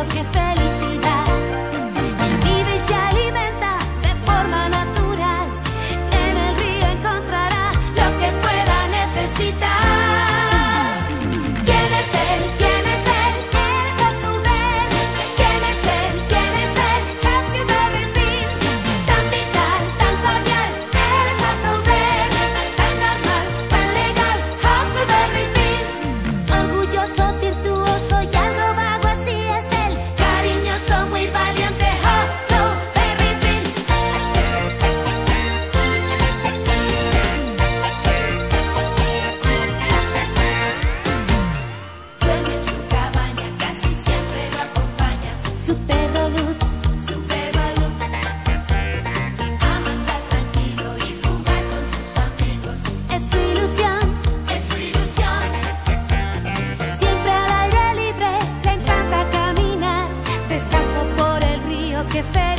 lo que. que